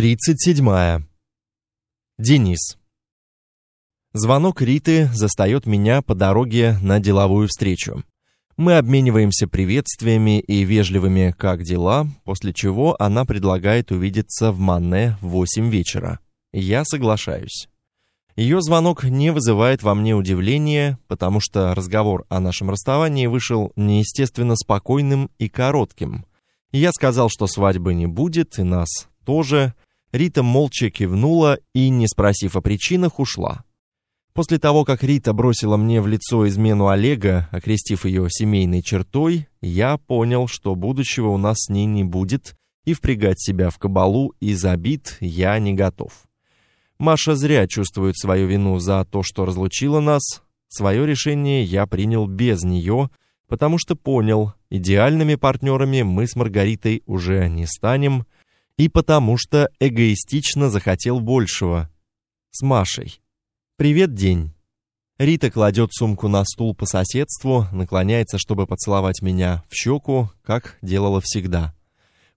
37. Денис. Звонок Риты застает меня по дороге на деловую встречу. Мы обмениваемся приветствиями и вежливыми «как дела», после чего она предлагает увидеться в Манне в 8 вечера. Я соглашаюсь. Ее звонок не вызывает во мне удивления, потому что разговор о нашем расставании вышел неестественно спокойным и коротким. Я сказал, что свадьбы не будет, и нас тоже. Рита молча кивнула и, не спросив о причинах, ушла. После того, как Рита бросила мне в лицо измену Олега, окрестив ее семейной чертой, я понял, что будущего у нас с ней не будет, и впрягать себя в кабалу из обид я не готов. Маша зря чувствует свою вину за то, что разлучила нас. Свое решение я принял без нее, потому что понял, идеальными партнерами мы с Маргаритой уже не станем, и потому что эгоистично захотел большего. С Машей. «Привет, день!» Рита кладет сумку на стул по соседству, наклоняется, чтобы поцеловать меня в щеку, как делала всегда.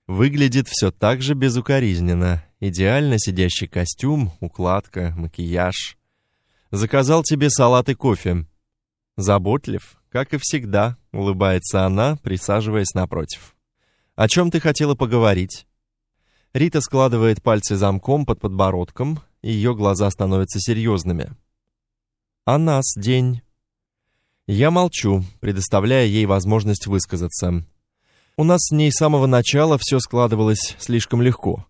Выглядит все так же безукоризненно. Идеально сидящий костюм, укладка, макияж. Заказал тебе салат и кофе. Заботлив, как и всегда, улыбается она, присаживаясь напротив. О чем ты хотела поговорить? Рита складывает пальцы замком под подбородком, и ее глаза становятся серьезными. «А нас день?» Я молчу, предоставляя ей возможность высказаться. У нас с ней с самого начала все складывалось слишком легко.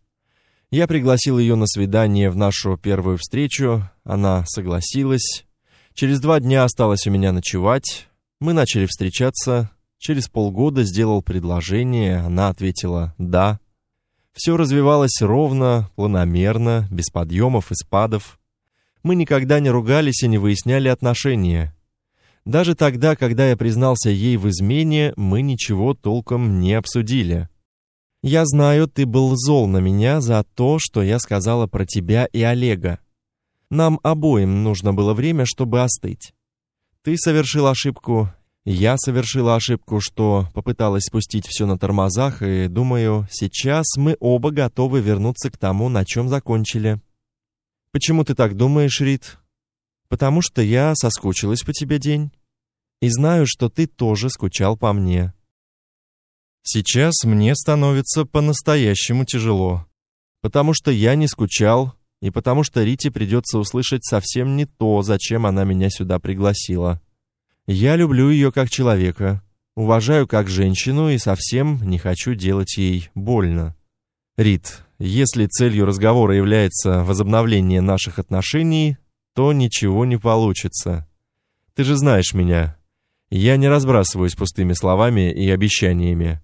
Я пригласил ее на свидание в нашу первую встречу, она согласилась. Через два дня осталось у меня ночевать. Мы начали встречаться. Через полгода сделал предложение, она ответила «да». Все развивалось ровно, планомерно, без подъемов и спадов. Мы никогда не ругались и не выясняли отношения. Даже тогда, когда я признался ей в измене, мы ничего толком не обсудили. Я знаю, ты был зол на меня за то, что я сказала про тебя и Олега. Нам обоим нужно было время, чтобы остыть. Ты совершил ошибку, я совершила ошибку, что попыталась спустить все на тормозах, и, думаю, сейчас мы оба готовы вернуться к тому, на чем закончили. Почему ты так думаешь, Рит? Потому что я соскучилась по тебе день. И знаю, что ты тоже скучал по мне. Сейчас мне становится по-настоящему тяжело. Потому что я не скучал, и потому что Рите придется услышать совсем не то, зачем она меня сюда пригласила. Я люблю ее как человека, уважаю как женщину и совсем не хочу делать ей больно. Рит, если целью разговора является возобновление наших отношений, то ничего не получится. Ты же знаешь меня. Я не разбрасываюсь пустыми словами и обещаниями.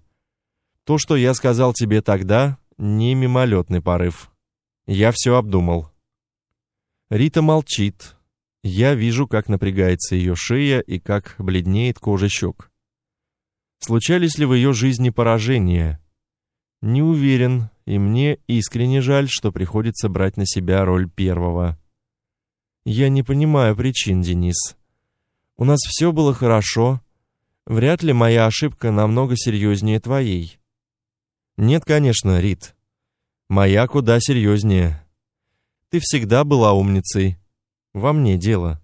То, что я сказал тебе тогда, не мимолетный порыв. Я все обдумал. Рита молчит, я вижу, как напрягается ее шея и как бледнеет кожа щек. Случались ли в ее жизни поражения? Не уверен, и мне искренне жаль, что приходится брать на себя роль первого. Я не понимаю причин, Денис. У нас все было хорошо. Вряд ли моя ошибка намного серьезнее твоей. Нет, конечно, Рит. Моя куда серьезнее. Ты всегда была умницей, во мне дело.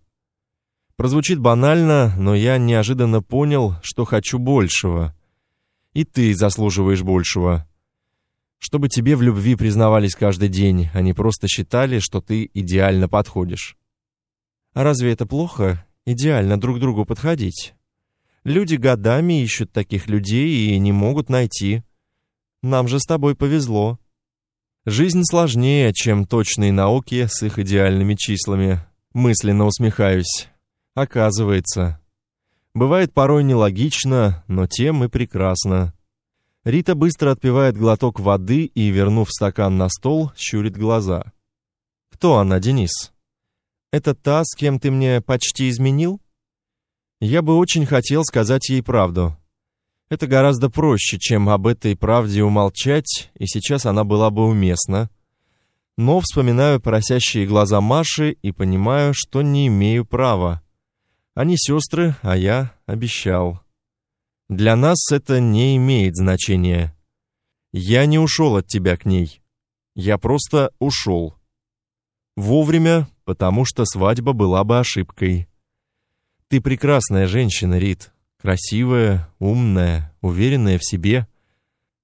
Прозвучит банально, но я неожиданно понял, что хочу большего. И ты заслуживаешь большего. Чтобы тебе в любви признавались каждый день, а не просто считали, что ты идеально подходишь. А разве это плохо, идеально друг другу подходить? Люди годами ищут таких людей и не могут найти. Нам же с тобой повезло. Жизнь сложнее, чем точные науки с их идеальными числами. Мысленно усмехаюсь. Оказывается. Бывает порой нелогично, но тем и прекрасно. Рита быстро отпивает глоток воды и, вернув стакан на стол, щурит глаза. «Кто она, Денис? Это та, с кем ты мне почти изменил?» Я бы очень хотел сказать ей правду. Это гораздо проще, чем об этой правде умолчать, и сейчас она была бы уместна но вспоминаю просящие глаза Маши и понимаю, что не имею права. Они сестры, а я обещал. Для нас это не имеет значения. Я не ушел от тебя к ней. Я просто ушел. Вовремя, потому что свадьба была бы ошибкой. Ты прекрасная женщина, Рит. Красивая, умная, уверенная в себе.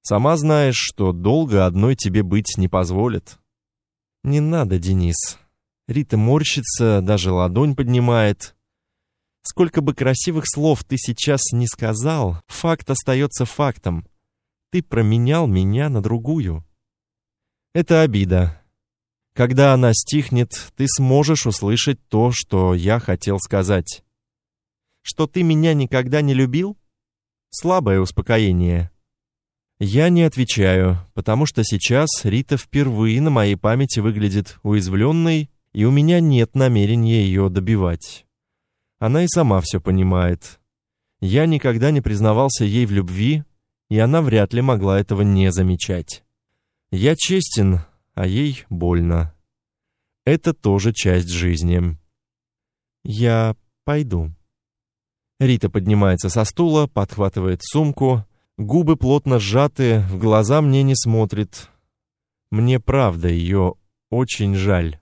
Сама знаешь, что долго одной тебе быть не позволит. Не надо, Денис. Рита морщится, даже ладонь поднимает. Сколько бы красивых слов ты сейчас не сказал, факт остается фактом. Ты променял меня на другую. Это обида. Когда она стихнет, ты сможешь услышать то, что я хотел сказать. Что ты меня никогда не любил? Слабое успокоение. Я не отвечаю, потому что сейчас Рита впервые на моей памяти выглядит уязвленной, и у меня нет намерения ее добивать. Она и сама все понимает. Я никогда не признавался ей в любви, и она вряд ли могла этого не замечать. Я честен, а ей больно. Это тоже часть жизни. Я пойду. Рита поднимается со стула, подхватывает сумку, Губы плотно сжаты, в глаза мне не смотрит. Мне правда ее очень жаль.